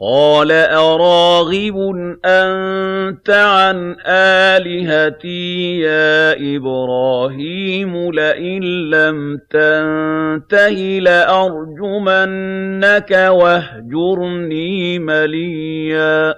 قَالَ أَرَاغِبٌ أَنتَ عَنْ آلِهَتِي يَا إِبْرَاهِيمُ ۖ لَئِن لَّمْ تَنتَهِ لَأَرْجُمَنَّكَ ۖ وَاهْجُرْنِي مَلِيًّا